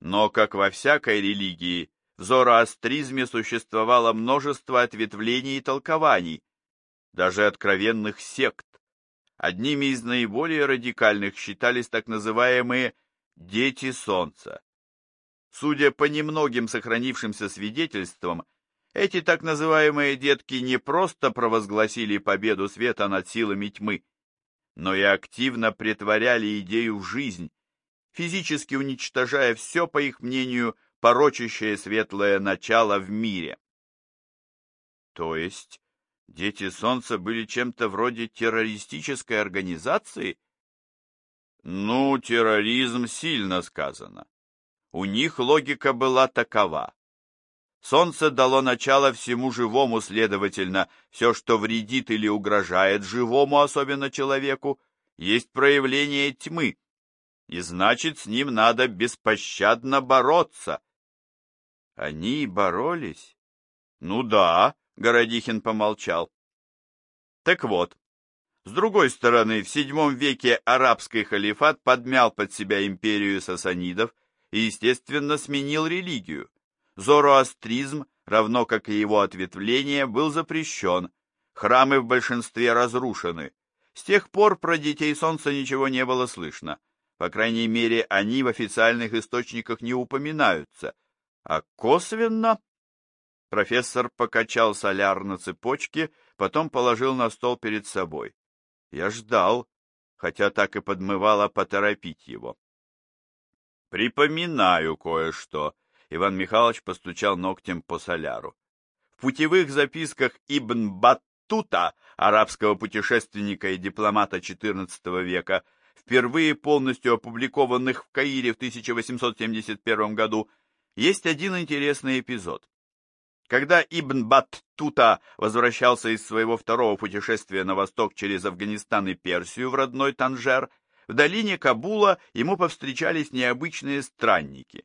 Но, как во всякой религии, в зороастризме существовало множество ответвлений и толкований, даже откровенных сект. Одними из наиболее радикальных считались так называемые «дети солнца». Судя по немногим сохранившимся свидетельствам, эти так называемые детки не просто провозгласили победу света над силами тьмы, но и активно претворяли идею в жизнь, физически уничтожая все, по их мнению, порочащее светлое начало в мире. То есть дети Солнца были чем-то вроде террористической организации? Ну, терроризм сильно сказано. У них логика была такова. Солнце дало начало всему живому, следовательно, все, что вредит или угрожает живому, особенно человеку, есть проявление тьмы, и значит, с ним надо беспощадно бороться. Они боролись? Ну да, Городихин помолчал. Так вот, с другой стороны, в VII веке арабский халифат подмял под себя империю сасанидов и, естественно, сменил религию. Зороастризм, равно как и его ответвление, был запрещен, храмы в большинстве разрушены. С тех пор про детей солнца ничего не было слышно. По крайней мере, они в официальных источниках не упоминаются. А косвенно... Профессор покачал соляр на цепочке, потом положил на стол перед собой. Я ждал, хотя так и подмывало поторопить его. Припоминаю кое-что. Иван Михайлович постучал ногтем по соляру. В путевых записках Ибн Баттута, арабского путешественника и дипломата XIV века, впервые полностью опубликованных в Каире в 1871 году, есть один интересный эпизод. Когда Ибн Баттута возвращался из своего второго путешествия на восток через Афганистан и Персию в родной Танжер, в долине Кабула ему повстречались необычные странники.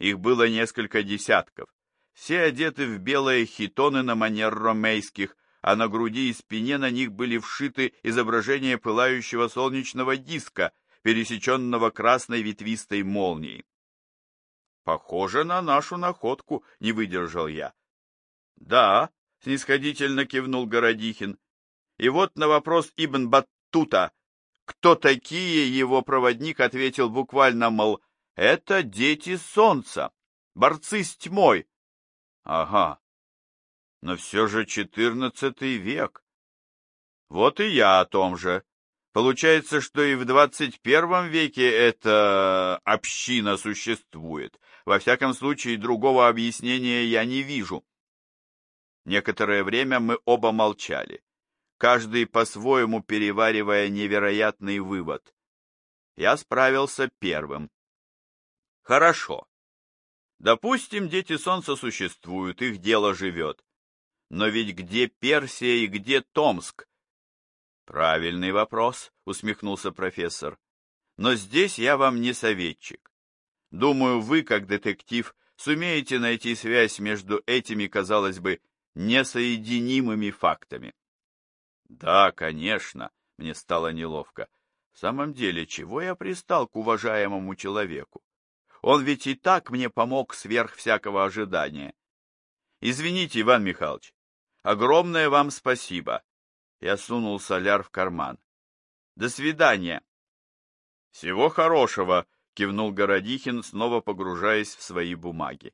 Их было несколько десятков. Все одеты в белые хитоны на манер ромейских, а на груди и спине на них были вшиты изображения пылающего солнечного диска, пересеченного красной ветвистой молнией. «Похоже на нашу находку», — не выдержал я. «Да», — снисходительно кивнул Городихин. И вот на вопрос Ибн Баттута, кто такие, его проводник ответил буквально, мол, это дети солнца, борцы с тьмой. Ага, но все же четырнадцатый век. Вот и я о том же. Получается, что и в двадцать первом веке эта община существует. Во всяком случае, другого объяснения я не вижу. Некоторое время мы оба молчали каждый по-своему переваривая невероятный вывод. Я справился первым. Хорошо. Допустим, дети Солнца существуют, их дело живет. Но ведь где Персия и где Томск? Правильный вопрос, усмехнулся профессор. Но здесь я вам не советчик. Думаю, вы, как детектив, сумеете найти связь между этими, казалось бы, несоединимыми фактами. Да, конечно, мне стало неловко. В самом деле, чего я пристал к уважаемому человеку? Он ведь и так мне помог сверх всякого ожидания. Извините, Иван Михайлович, огромное вам спасибо. Я сунул соляр в карман. До свидания. Всего хорошего, кивнул Городихин, снова погружаясь в свои бумаги.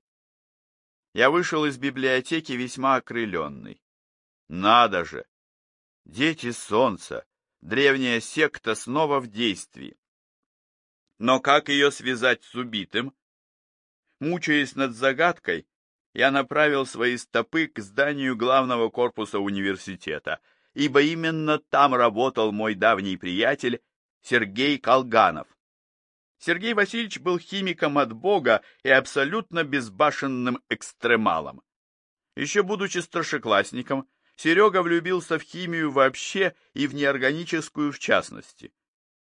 Я вышел из библиотеки весьма окрыленный. Надо же! Дети солнца, древняя секта снова в действии. Но как ее связать с убитым? Мучаясь над загадкой, я направил свои стопы к зданию главного корпуса университета, ибо именно там работал мой давний приятель Сергей Колганов. Сергей Васильевич был химиком от Бога и абсолютно безбашенным экстремалом. Еще будучи старшеклассником, Серега влюбился в химию вообще и в неорганическую в частности.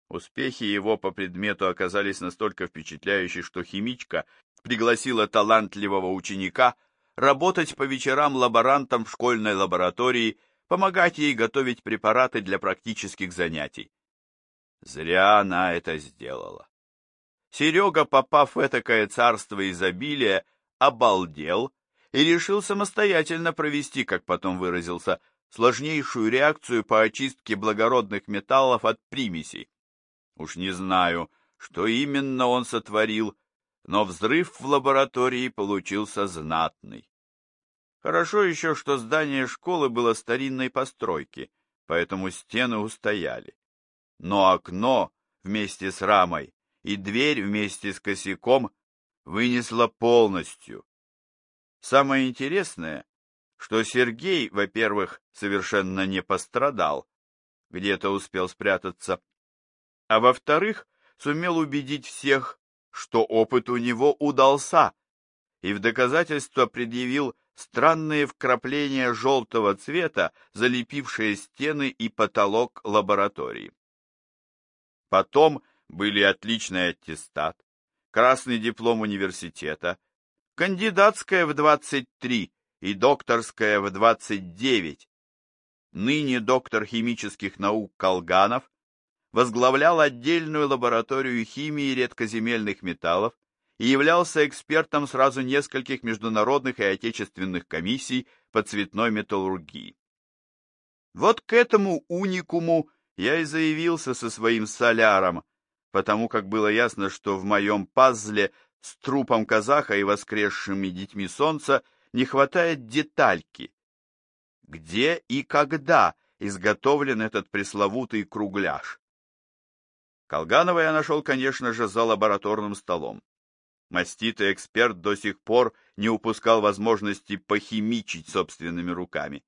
Успехи его по предмету оказались настолько впечатляющие, что химичка пригласила талантливого ученика работать по вечерам лаборантом в школьной лаборатории, помогать ей готовить препараты для практических занятий. Зря она это сделала. Серега, попав в этакое царство изобилия, обалдел и решил самостоятельно провести, как потом выразился, сложнейшую реакцию по очистке благородных металлов от примесей. Уж не знаю, что именно он сотворил, но взрыв в лаборатории получился знатный. Хорошо еще, что здание школы было старинной постройки, поэтому стены устояли. Но окно вместе с рамой и дверь вместе с косяком вынесло полностью. Самое интересное, что Сергей, во-первых, совершенно не пострадал, где-то успел спрятаться, а во-вторых, сумел убедить всех, что опыт у него удался, и в доказательство предъявил странные вкрапления желтого цвета, залепившие стены и потолок лаборатории. Потом были отличный аттестат, красный диплом университета, кандидатская в 23 и докторская в 29. Ныне доктор химических наук Колганов возглавлял отдельную лабораторию химии редкоземельных металлов и являлся экспертом сразу нескольких международных и отечественных комиссий по цветной металлургии. Вот к этому уникуму я и заявился со своим соляром, потому как было ясно, что в моем пазле с трупом казаха и воскресшими детьми солнца не хватает детальки. Где и когда изготовлен этот пресловутый кругляш? Колганова я нашел, конечно же, за лабораторным столом. Маститый эксперт до сих пор не упускал возможности похимичить собственными руками.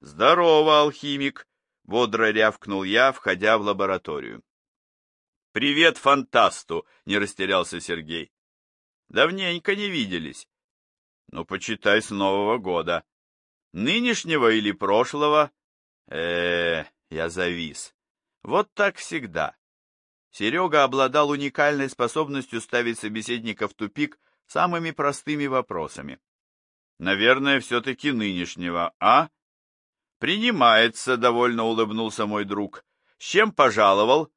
«Здорово, алхимик!» — бодро рявкнул я, входя в лабораторию. «Привет фантасту!» — не растерялся Сергей. «Давненько не виделись». «Ну, почитай с Нового года. Нынешнего или прошлого?» э, -э я завис. Вот так всегда. Серега обладал уникальной способностью ставить собеседника в тупик самыми простыми вопросами. Наверное, все-таки нынешнего, а? Принимается, довольно улыбнулся мой друг. С чем пожаловал?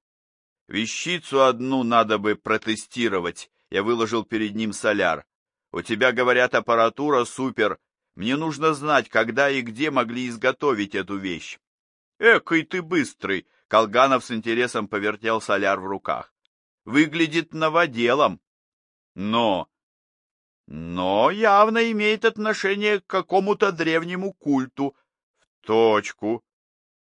Вещицу одну надо бы протестировать. Я выложил перед ним соляр. У тебя, говорят, аппаратура супер. Мне нужно знать, когда и где могли изготовить эту вещь. Экой ты быстрый, Колганов с интересом повертел соляр в руках. Выглядит новоделом. Но... Но явно имеет отношение к какому-то древнему культу. В точку.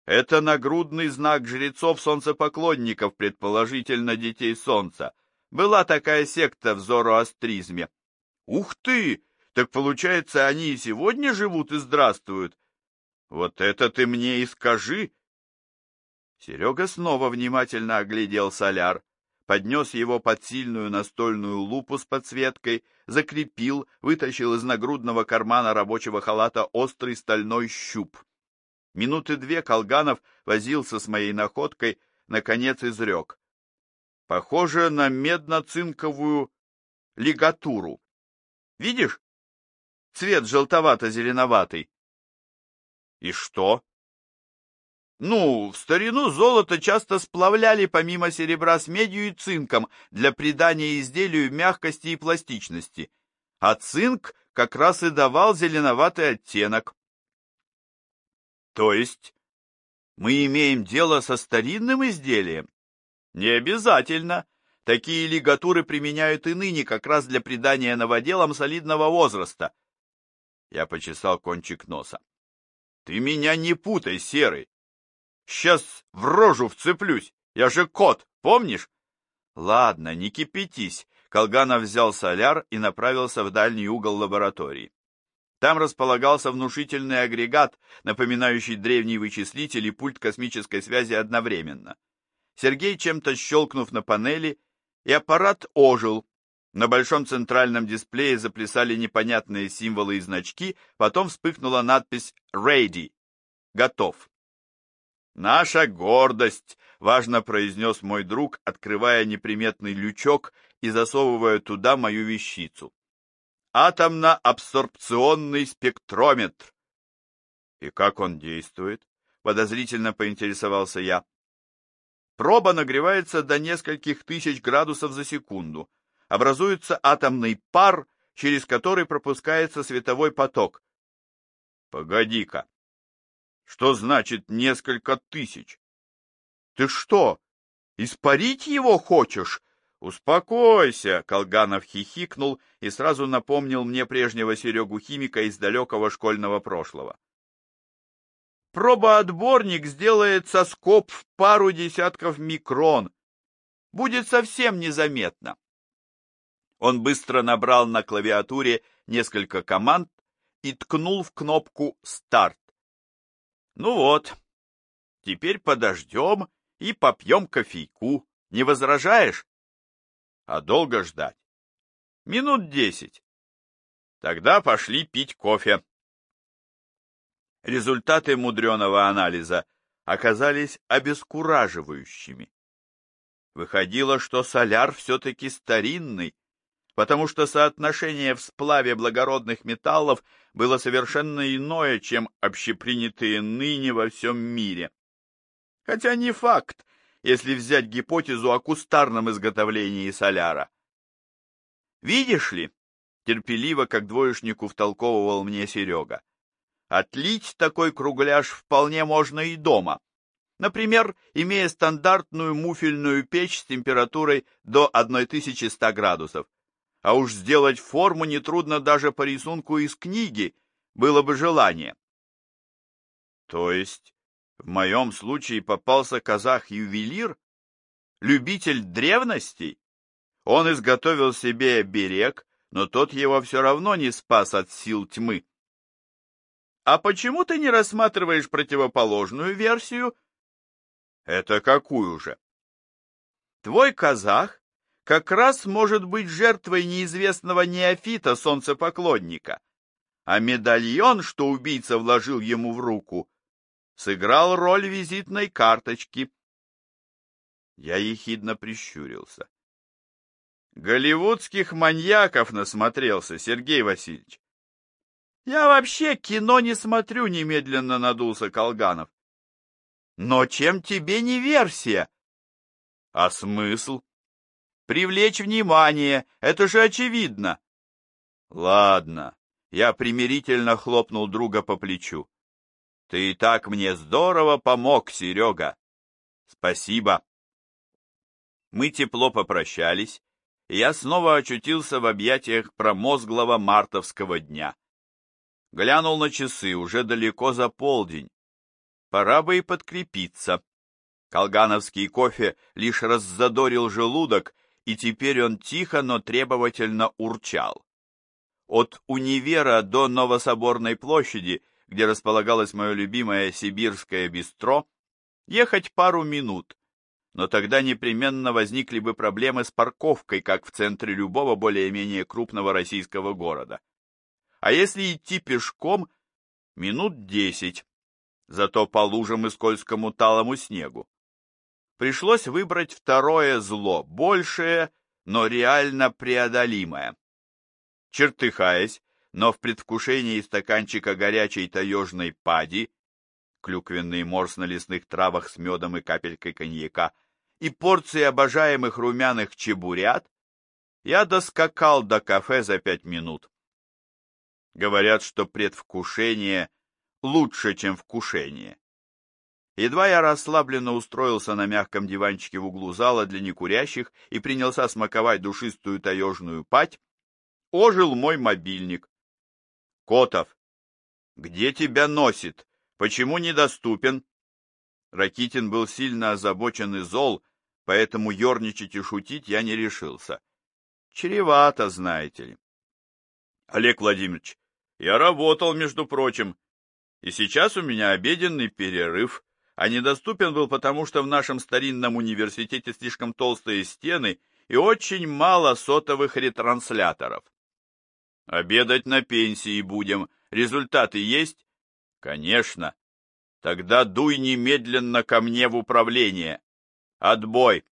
Это нагрудный знак жрецов-солнцепоклонников, предположительно детей солнца. Была такая секта в зороастризме. Ух ты! Так получается, они и сегодня живут и здравствуют? Вот это ты мне и скажи, Серега снова внимательно оглядел соляр, поднес его под сильную настольную лупу с подсветкой, закрепил, вытащил из нагрудного кармана рабочего халата острый стальной щуп. Минуты две Колганов возился с моей находкой, наконец изрек. Похоже на медно-цинковую лигатуру. Видишь? Цвет желтовато-зеленоватый. И что? Ну, в старину золото часто сплавляли помимо серебра с медью и цинком для придания изделию мягкости и пластичности, а цинк как раз и давал зеленоватый оттенок. То есть мы имеем дело со старинным изделием? Не обязательно. Такие лигатуры применяют и ныне как раз для придания новоделам солидного возраста. Я почесал кончик носа. Ты меня не путай, Серый. Сейчас в рожу вцеплюсь. Я же кот, помнишь? Ладно, не кипятись. Колганов взял соляр и направился в дальний угол лаборатории. Там располагался внушительный агрегат, напоминающий древний вычислитель и пульт космической связи одновременно. Сергей, чем-то щелкнув на панели, и аппарат ожил. На большом центральном дисплее заплясали непонятные символы и значки, потом вспыхнула надпись «Ready» — «Готов». «Наша гордость!» — важно произнес мой друг, открывая неприметный лючок и засовывая туда мою вещицу. «Атомно-абсорбционный спектрометр!» «И как он действует?» — подозрительно поинтересовался я. Проба нагревается до нескольких тысяч градусов за секунду. Образуется атомный пар, через который пропускается световой поток. Погоди-ка. Что значит несколько тысяч? Ты что, испарить его хочешь? Успокойся, Колганов хихикнул и сразу напомнил мне прежнего Серегу-химика из далекого школьного прошлого. Пробоотборник сделает соскоб в пару десятков микрон. Будет совсем незаметно. Он быстро набрал на клавиатуре несколько команд и ткнул в кнопку «Старт». Ну вот, теперь подождем и попьем кофейку. Не возражаешь? А долго ждать? Минут десять. Тогда пошли пить кофе. Результаты мудреного анализа оказались обескураживающими. Выходило, что соляр все-таки старинный, потому что соотношение в сплаве благородных металлов было совершенно иное, чем общепринятые ныне во всем мире. Хотя не факт, если взять гипотезу о кустарном изготовлении соляра. Видишь ли, терпеливо, как двоечнику втолковывал мне Серега, отлить такой кругляш вполне можно и дома. Например, имея стандартную муфельную печь с температурой до 1100 градусов. А уж сделать форму нетрудно даже по рисунку из книги, было бы желание. То есть в моем случае попался казах-ювелир, любитель древностей. Он изготовил себе берег, но тот его все равно не спас от сил тьмы. А почему ты не рассматриваешь противоположную версию? Это какую же? Твой казах как раз может быть жертвой неизвестного неофита-солнцепоклонника, а медальон, что убийца вложил ему в руку, сыграл роль визитной карточки. Я ехидно прищурился. Голливудских маньяков насмотрелся, Сергей Васильевич. Я вообще кино не смотрю, немедленно надулся Колганов. Но чем тебе не версия? А смысл? Привлечь внимание, это же очевидно. Ладно, я примирительно хлопнул друга по плечу. Ты и так мне здорово помог, Серега. Спасибо. Мы тепло попрощались, и я снова очутился в объятиях промозглого мартовского дня. Глянул на часы, уже далеко за полдень. Пора бы и подкрепиться. Колгановский кофе лишь раззадорил желудок, и теперь он тихо, но требовательно урчал. От универа до Новособорной площади где располагалось мое любимое сибирское бистро, ехать пару минут, но тогда непременно возникли бы проблемы с парковкой, как в центре любого более-менее крупного российского города. А если идти пешком, минут десять, зато по лужам и скользкому талому снегу. Пришлось выбрать второе зло, большее, но реально преодолимое. Чертыхаясь, но в предвкушении стаканчика горячей таежной пади, клюквенный морс на лесных травах с медом и капелькой коньяка, и порции обожаемых румяных чебурят, я доскакал до кафе за пять минут. Говорят, что предвкушение лучше, чем вкушение. Едва я расслабленно устроился на мягком диванчике в углу зала для некурящих и принялся смаковать душистую таежную пать, ожил мой мобильник. Котов, где тебя носит? Почему недоступен? Ракитин был сильно озабочен и зол, поэтому ерничать и шутить я не решился. Чревато, знаете ли. Олег Владимирович, я работал, между прочим, и сейчас у меня обеденный перерыв, а недоступен был потому, что в нашем старинном университете слишком толстые стены и очень мало сотовых ретрансляторов. Обедать на пенсии будем. Результаты есть? Конечно. Тогда дуй немедленно ко мне в управление. Отбой.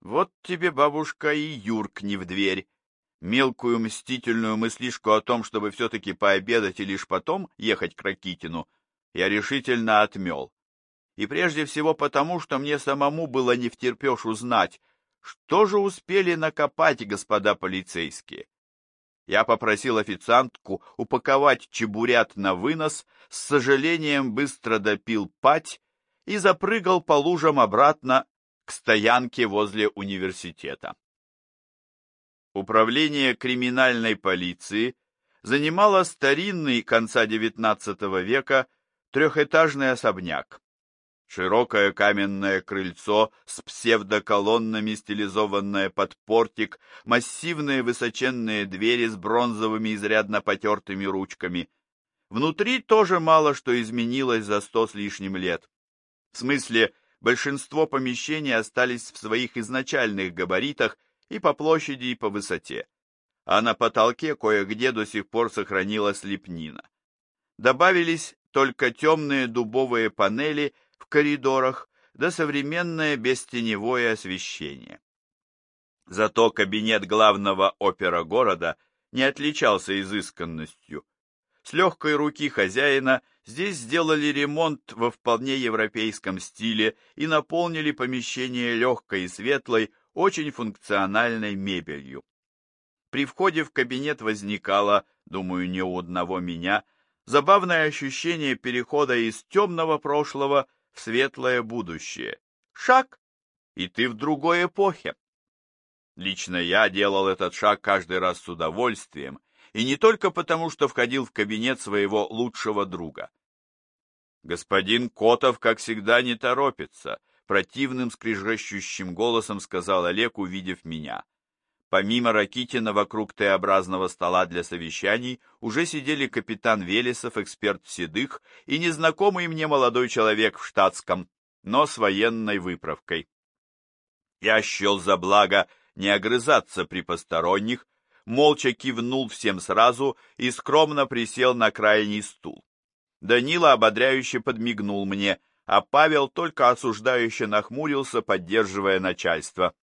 Вот тебе, бабушка, и юркни в дверь. Мелкую мстительную мыслишку о том, чтобы все-таки пообедать и лишь потом ехать к Ракитину, я решительно отмел. и прежде всего потому, что мне самому было не втерпешь узнать, что же успели накопать господа полицейские. Я попросил официантку упаковать чебурят на вынос, с сожалением быстро допил пать и запрыгал по лужам обратно к стоянке возле университета. Управление криминальной полиции занимало старинный конца XIX века трехэтажный особняк. Широкое каменное крыльцо с псевдоколоннами, стилизованное под портик, массивные высоченные двери с бронзовыми изрядно потертыми ручками. Внутри тоже мало что изменилось за сто с лишним лет. В смысле, большинство помещений остались в своих изначальных габаритах и по площади, и по высоте. А на потолке кое-где до сих пор сохранилась лепнина. Добавились только темные дубовые панели в коридорах да современное бестеневое освещение. Зато кабинет главного опера города не отличался изысканностью. С легкой руки хозяина здесь сделали ремонт во вполне европейском стиле и наполнили помещение легкой и светлой, очень функциональной мебелью. При входе в кабинет возникало, думаю, не у одного меня, забавное ощущение перехода из темного прошлого в светлое будущее. Шаг, и ты в другой эпохе. Лично я делал этот шаг каждый раз с удовольствием, и не только потому, что входил в кабинет своего лучшего друга. Господин Котов, как всегда, не торопится, противным скрижащущим голосом сказал Олег, увидев меня. Помимо Ракитина вокруг Т-образного стола для совещаний уже сидели капитан Велесов, эксперт Седых и незнакомый мне молодой человек в штатском, но с военной выправкой. Я счел за благо не огрызаться при посторонних, молча кивнул всем сразу и скромно присел на крайний стул. Данила ободряюще подмигнул мне, а Павел только осуждающе нахмурился, поддерживая начальство.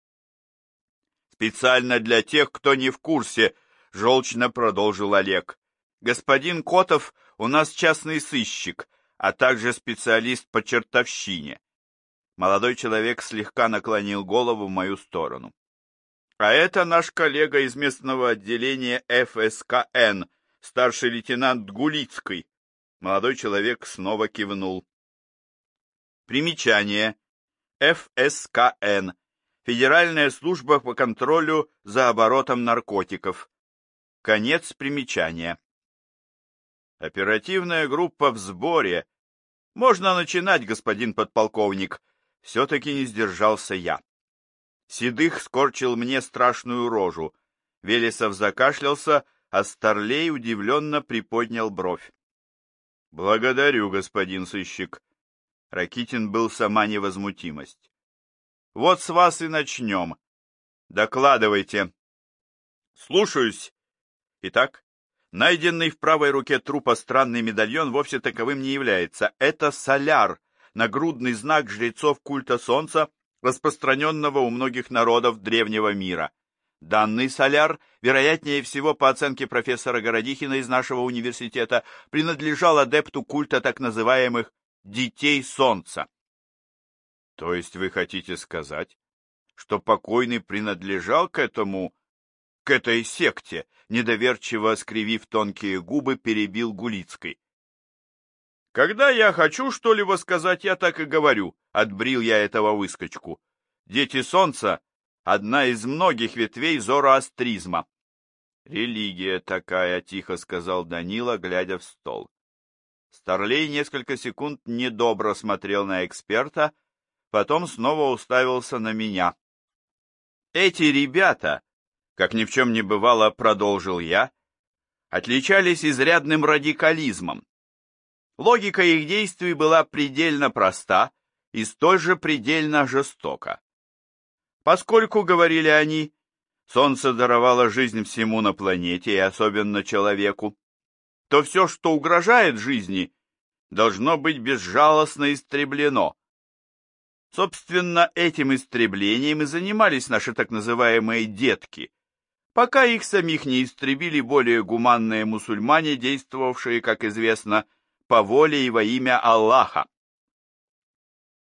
Специально для тех, кто не в курсе, желчно продолжил Олег. Господин Котов у нас частный сыщик, а также специалист по чертовщине. Молодой человек слегка наклонил голову в мою сторону. А это наш коллега из местного отделения ФСКН, старший лейтенант Гулицкий. Молодой человек снова кивнул. Примечание. ФСКН. Федеральная служба по контролю за оборотом наркотиков. Конец примечания. Оперативная группа в сборе. Можно начинать, господин подполковник. Все-таки не сдержался я. Седых скорчил мне страшную рожу. Велесов закашлялся, а Старлей удивленно приподнял бровь. — Благодарю, господин сыщик. Ракитин был сама невозмутимость. Вот с вас и начнем. Докладывайте. Слушаюсь. Итак, найденный в правой руке трупа странный медальон вовсе таковым не является. Это соляр, нагрудный знак жрецов культа солнца, распространенного у многих народов древнего мира. Данный соляр, вероятнее всего, по оценке профессора Городихина из нашего университета, принадлежал адепту культа так называемых «детей солнца». То есть вы хотите сказать, что покойный принадлежал к этому, к этой секте, недоверчиво скривив тонкие губы, перебил Гулицкой. Когда я хочу что-либо сказать, я так и говорю, отбрил я этого выскочку. Дети солнца — одна из многих ветвей зороастризма. Религия такая, тихо сказал Данила, глядя в стол. Старлей несколько секунд недобро смотрел на эксперта, потом снова уставился на меня. Эти ребята, как ни в чем не бывало, продолжил я, отличались изрядным радикализмом. Логика их действий была предельно проста и столь же предельно жестока. Поскольку, говорили они, солнце даровало жизнь всему на планете и особенно человеку, то все, что угрожает жизни, должно быть безжалостно истреблено, Собственно, этим истреблением и занимались наши так называемые «детки», пока их самих не истребили более гуманные мусульмане, действовавшие, как известно, по воле и во имя Аллаха.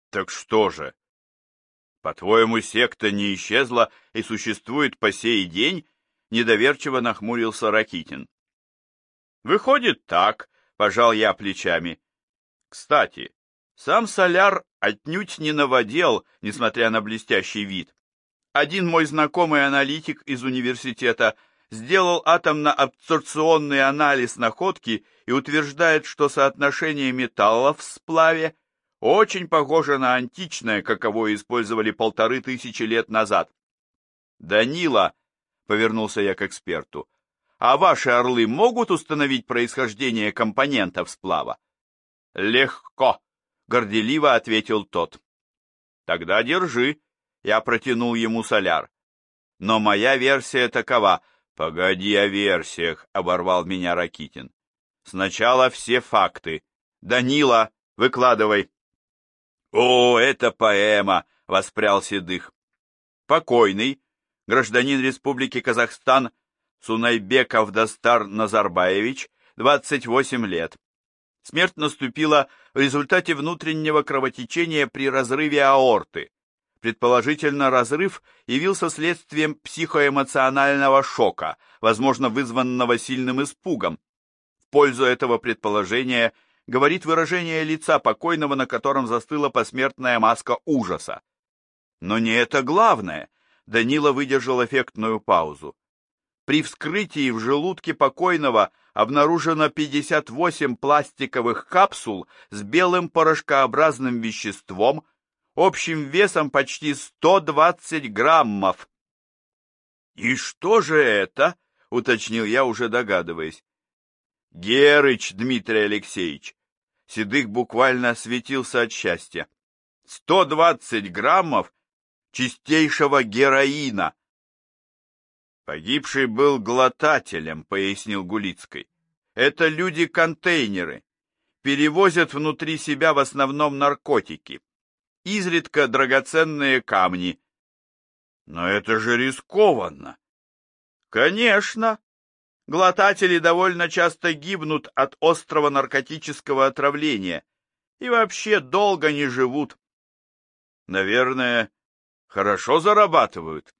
Так что же? По-твоему, секта не исчезла и существует по сей день? Недоверчиво нахмурился Ракитин. Выходит так, пожал я плечами. Кстати, сам соляр отнюдь не наводил, несмотря на блестящий вид. Один мой знакомый аналитик из университета сделал атомно-абсорбционный анализ находки и утверждает, что соотношение металлов в сплаве очень похоже на античное, каково использовали полторы тысячи лет назад. «Данила», — повернулся я к эксперту, — «а ваши орлы могут установить происхождение компонентов сплава?» «Легко», — горделиво ответил тот. «Тогда держи», — я протянул ему соляр. «Но моя версия такова». «Погоди о версиях», — оборвал меня Ракитин. «Сначала все факты. Данила, выкладывай». «О, это поэма!» — воспрял Седых. Покойный, гражданин Республики Казахстан Сунайбеков Дастар Назарбаевич, 28 лет. Смерть наступила в результате внутреннего кровотечения при разрыве аорты. Предположительно, разрыв явился следствием психоэмоционального шока, возможно, вызванного сильным испугом. В пользу этого предположения – говорит выражение лица покойного, на котором застыла посмертная маска ужаса. Но не это главное. Данила выдержал эффектную паузу. При вскрытии в желудке покойного обнаружено 58 пластиковых капсул с белым порошкообразным веществом, общим весом почти 120 граммов. «И что же это?» — уточнил я, уже догадываясь. «Герыч, Дмитрий Алексеевич, Седых буквально светился от счастья. Сто двадцать граммов чистейшего героина. Погибший был глотателем, пояснил Гулицкой. Это люди-контейнеры. Перевозят внутри себя в основном наркотики. Изредка драгоценные камни. Но это же рискованно. Конечно, Глотатели довольно часто гибнут от острого наркотического отравления и вообще долго не живут. Наверное, хорошо зарабатывают.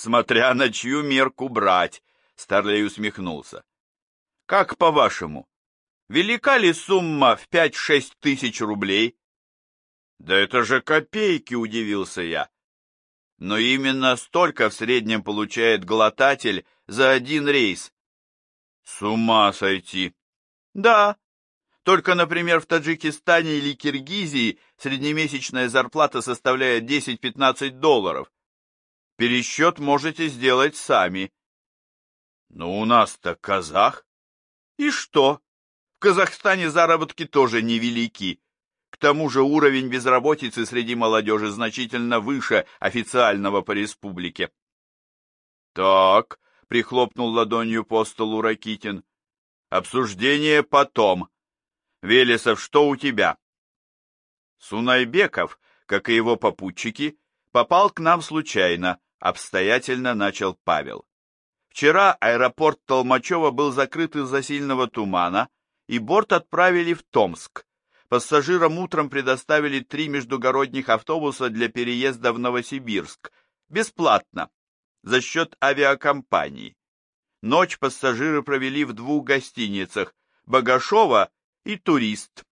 Смотря на чью мерку брать, Старлей усмехнулся. Как по-вашему, велика ли сумма в пять-шесть тысяч рублей? Да это же копейки, удивился я. Но именно столько в среднем получает глотатель за один рейс. С ума сойти. Да. Только, например, в Таджикистане или Киргизии среднемесячная зарплата составляет 10-15 долларов. Пересчет можете сделать сами. Но у нас-то казах. И что? В Казахстане заработки тоже невелики. К тому же уровень безработицы среди молодежи значительно выше официального по республике. Так, прихлопнул ладонью по столу Ракитин. Обсуждение потом. Велесов, что у тебя? Сунайбеков, как и его попутчики, попал к нам случайно, обстоятельно начал Павел. Вчера аэропорт Толмачева был закрыт из-за сильного тумана, и борт отправили в Томск. Пассажирам утром предоставили три междугородних автобуса для переезда в Новосибирск. Бесплатно за счет авиакомпании. Ночь пассажиры провели в двух гостиницах «Богашова» и «Турист».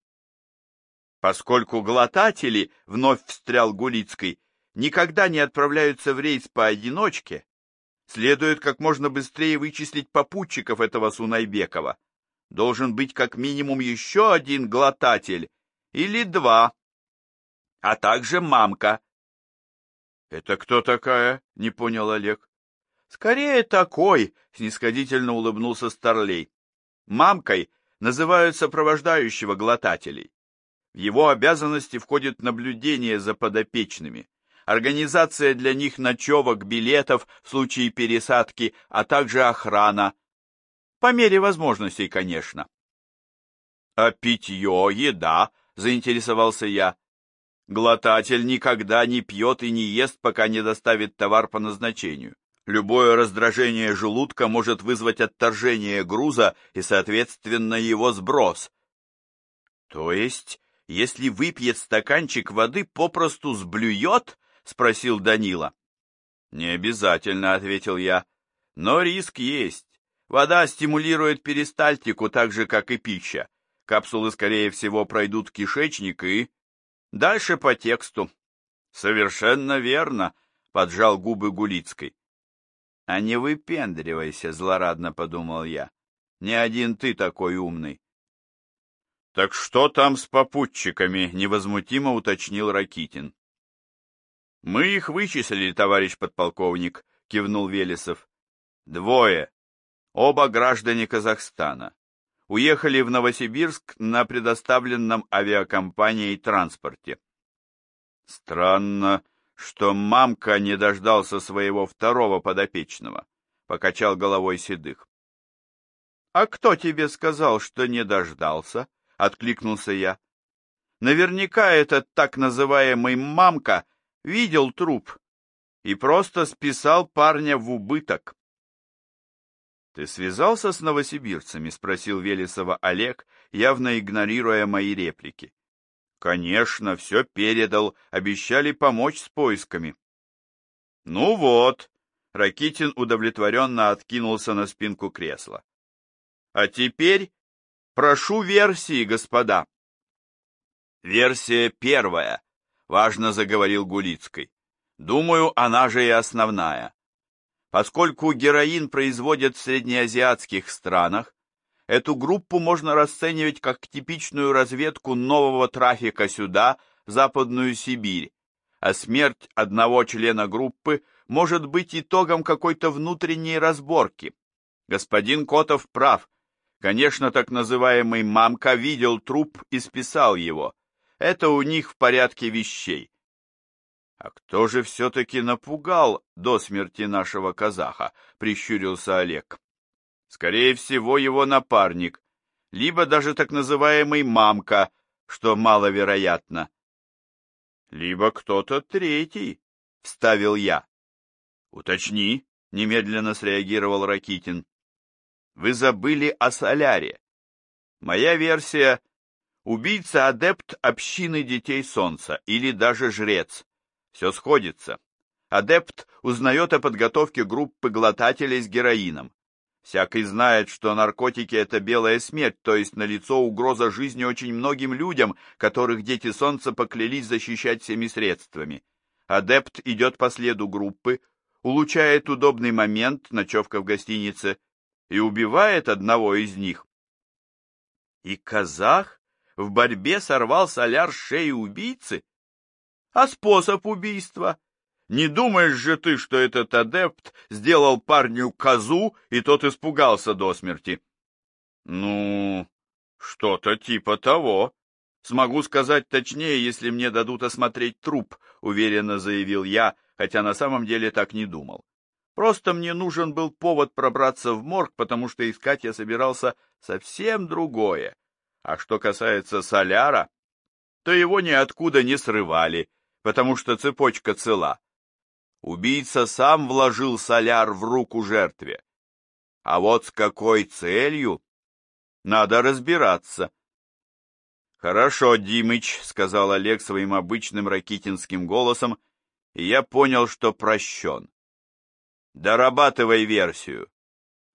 Поскольку глотатели, вновь встрял Гулицкий, никогда не отправляются в рейс поодиночке, следует как можно быстрее вычислить попутчиков этого Сунайбекова. Должен быть как минимум еще один глотатель или два, а также мамка, «Это кто такая?» — не понял Олег. «Скорее такой», — снисходительно улыбнулся Старлей. «Мамкой называют сопровождающего глотателей. В его обязанности входит наблюдение за подопечными, организация для них ночевок, билетов в случае пересадки, а также охрана. По мере возможностей, конечно. «А питье, еда?» — заинтересовался я. Глотатель никогда не пьет и не ест, пока не доставит товар по назначению. Любое раздражение желудка может вызвать отторжение груза и, соответственно, его сброс. То есть если выпьет стаканчик воды, попросту сблюет? — спросил Данила. — Не обязательно, — ответил я, — но риск есть. Вода стимулирует перистальтику так же, как и пища. Капсулы, скорее всего, пройдут кишечник и... Дальше по тексту. Совершенно верно, поджал губы Гулицкой. А не выпендривайся, злорадно подумал я. Не один ты такой умный. Так что там с попутчиками? невозмутимо уточнил Ракитин. Мы их вычислили, товарищ подполковник, кивнул Велесов. Двое. Оба граждане Казахстана уехали в Новосибирск на предоставленном авиакомпанией транспорте. Странно, что мамка не дождался своего второго подопечного, покачал головой Седых. А кто тебе сказал, что не дождался? откликнулся я. Наверняка этот так называемый мамка видел труп и просто списал парня в убыток. «Ты связался с новосибирцами?» — спросил Велесова Олег, явно игнорируя мои реплики. «Конечно, все передал, обещали помочь с поисками». «Ну вот», — Ракитин удовлетворенно откинулся на спинку кресла. «А теперь прошу версии, господа». «Версия первая», — важно заговорил Гулицкой. «Думаю, она же и основная. Поскольку героин производят в среднеазиатских странах, эту группу можно расценивать как типичную разведку нового трафика сюда, в Западную Сибирь, а смерть одного члена группы может быть итогом какой-то внутренней разборки. Господин Котов прав. Конечно, так называемый «мамка» видел труп и списал его. Это у них в порядке вещей. «А кто же все-таки напугал до смерти нашего казаха?» — прищурился Олег. «Скорее всего, его напарник, либо даже так называемый мамка, что маловероятно». «Либо кто-то третий», — вставил я. «Уточни», — немедленно среагировал Ракитин. «Вы забыли о соляре. Моя версия — убийца-адепт общины детей солнца или даже жрец. Все сходится. Адепт узнает о подготовке группы глотателей с героином. Всякий знает, что наркотики – это белая смерть, то есть налицо угроза жизни очень многим людям, которых дети солнца поклялись защищать всеми средствами. Адепт идет по следу группы, улучшает удобный момент, ночевка в гостинице, и убивает одного из них. И казах в борьбе сорвал соляр с шеи убийцы? А способ убийства? Не думаешь же ты, что этот адепт сделал парню козу, и тот испугался до смерти? Ну, что-то типа того. Смогу сказать точнее, если мне дадут осмотреть труп, уверенно заявил я, хотя на самом деле так не думал. Просто мне нужен был повод пробраться в морг, потому что искать я собирался совсем другое. А что касается соляра, то его ниоткуда не срывали, потому что цепочка цела. Убийца сам вложил соляр в руку жертве. А вот с какой целью? Надо разбираться. «Хорошо, Димыч», — сказал Олег своим обычным ракитинским голосом, и я понял, что прощен. «Дорабатывай версию.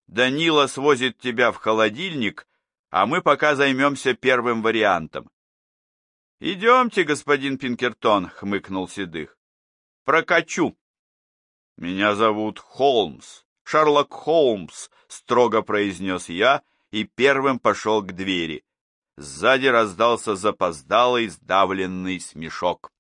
Данила свозит тебя в холодильник, а мы пока займемся первым вариантом. «Идемте, господин Пинкертон», — хмыкнул Седых. «Прокачу». «Меня зовут Холмс, Шерлок Холмс», — строго произнес я и первым пошел к двери. Сзади раздался запоздалый, сдавленный смешок.